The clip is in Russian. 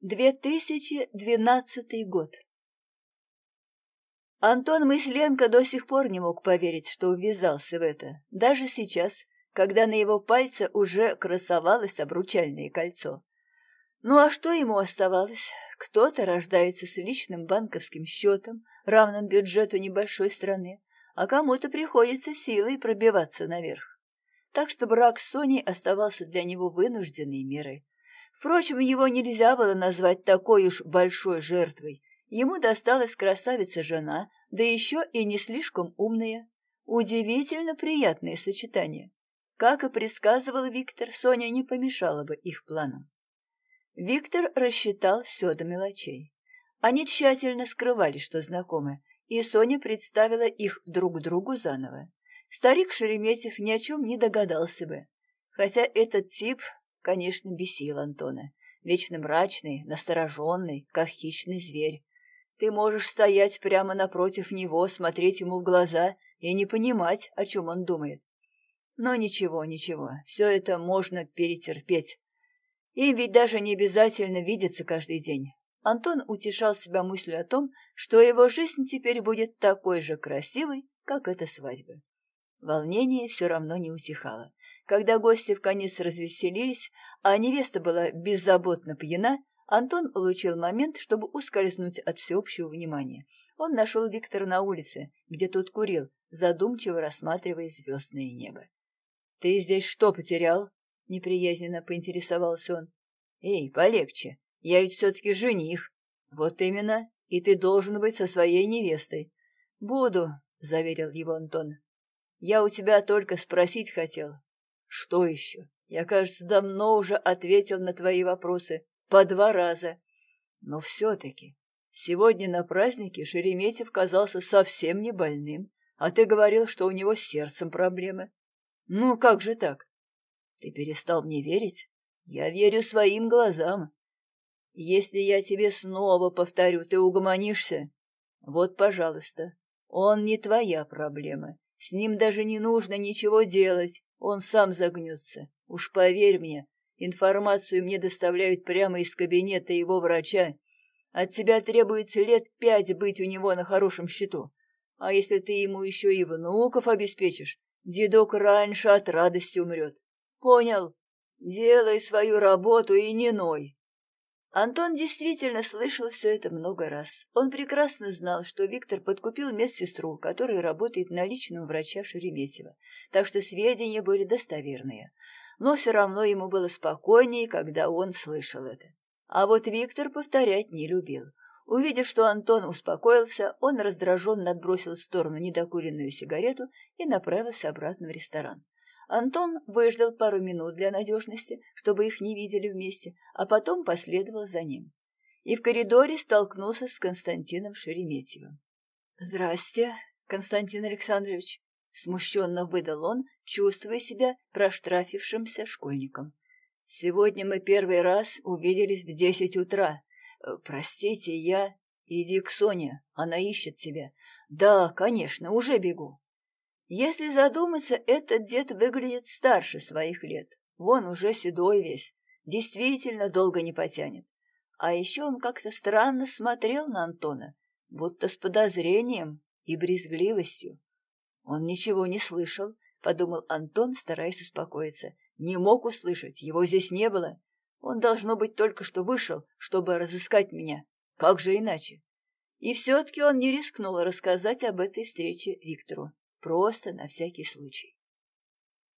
2012 год. Антон Мысленко до сих пор не мог поверить, что ввязался в это, даже сейчас, когда на его пальце уже красовалось обручальное кольцо. Ну а что ему оставалось? Кто-то рождается с личным банковским счетом, равным бюджету небольшой страны, а кому-то приходится силой пробиваться наверх. Так что брак с Соней оставался для него вынужденной мерой, Впрочем, его нельзя было назвать такой уж большой жертвой. Ему досталась красавица-жена, да еще и не слишком умная. Удивительно приятное сочетание. Как и предсказывал Виктор, Соня не помешала бы их планам. Виктор рассчитал все до мелочей. Они тщательно скрывали, что знакомы, и Соня представила их друг другу заново. Старик Шереметьев ни о чем не догадался бы. Хотя этот тип конечно, бесил Антона. Вечно мрачный, настороженный, как хищный зверь. Ты можешь стоять прямо напротив него, смотреть ему в глаза и не понимать, о чем он думает. Но ничего, ничего, все это можно перетерпеть. Им ведь даже не обязательно видеться каждый день. Антон утешал себя мыслью о том, что его жизнь теперь будет такой же красивой, как эта свадьба. Волнение все равно не утихало. Когда гости в конец развеселились, а невеста была беззаботно пьяна, Антон получил момент, чтобы ускользнуть от всеобщего внимания. Он нашел Виктора на улице, где тот курил, задумчиво рассматривая звездное небо. — Ты здесь что потерял? — неприязненно поинтересовался он. — Эй, полегче, я ведь все-таки жених. — Вот именно, и ты должен быть со своей невестой. — Буду, — заверил его Антон. — Я у тебя только спросить хотел, что еще? Я, кажется, давно уже ответил на твои вопросы. По два раза. Но все-таки. Сегодня на празднике Шереметьев казался совсем не больным, а ты говорил, что у него с сердцем проблемы. Ну, как же так? Ты перестал мне верить? Я верю своим глазам. Если я тебе снова повторю, ты угомонишься? Вот, пожалуйста, он не твоя проблема. С ним даже не нужно ничего делать. Он сам загнется. Уж поверь мне, информацию мне доставляют прямо из кабинета его врача. От тебя требуется лет пять быть у него на хорошем счету. А если ты ему еще и внуков обеспечишь, дедок раньше от радости умрет. Понял? Делай свою работу и не ной. Антон действительно слышал все это много раз. Он прекрасно знал, что Виктор подкупил медсестру, которая работает на личном врача Шереметьева, так что сведения были достоверные. Но все равно ему было спокойнее, когда он слышал это. А вот Виктор повторять не любил. Увидев, что Антон успокоился, он раздраженно отбросил в сторону недокуренную сигарету и направился обратно в ресторан. Антон выждал пару минут для надежности, чтобы их не видели вместе, а потом последовал за ним. И в коридоре столкнулся с Константином Шереметьевым. «Здрасте, Константин Александрович», — смущенно выдал он, чувствуя себя проштрафившимся школьником. «Сегодня мы первый раз увиделись в десять утра. Э, простите, я...» «Иди к Соне, она ищет тебя». «Да, конечно, уже бегу». Если задуматься, этот дед выглядит старше своих лет. Вон уже седой весь, действительно долго не потянет. А еще он как-то странно смотрел на Антона, будто с подозрением и брезгливостью. Он ничего не слышал, подумал Антон, стараясь успокоиться. Не мог услышать, его здесь не было. Он, должно быть, только что вышел, чтобы разыскать меня. Как же иначе? И все-таки он не рискнул рассказать об этой встрече Виктору. Просто на всякий случай.